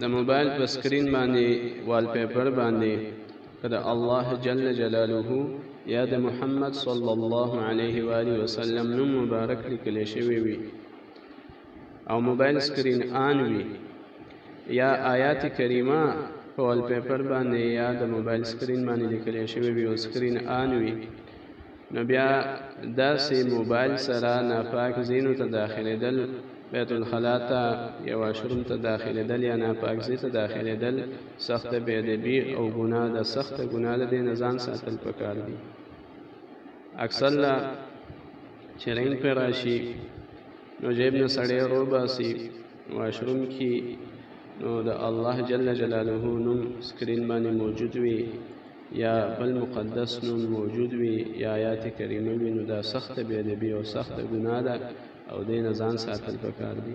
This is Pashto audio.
د موبایل په سکرین باندې وال پیپر باندې کده الله جل جلاله یا د محمد صلی الله علیه و علیه وسلم نوم مبارک لیکل شوی وي او موبایل سکرین آن وي یا آیات کریمه په وال پیپر باندې یا د موبایل سکرین باندې لیکل شوی وي او سکرین آن وي نو بیا داسې موبایل سره ناپاک زینو ته داخلېدل بیت الخلا ته یا واشروم ته داخلېدل یا ناپاک ځای ته داخلېدل سخته بې ادبي او ګناه ده سخته ګناه ده دې نه ځان ساتل پکار دي اکثر له چې رنګ پرې راشي نو جیب نه سړی روباسي واشروم کې نو د الله جل جلاله نوم سکرین باندې موجود وي یا بل مقدس نوم موجود وي یا آیات کریمه وي نو دا سخته بې ادبي او سخته ګناه ده او دې نه ځان ساتل پکار دي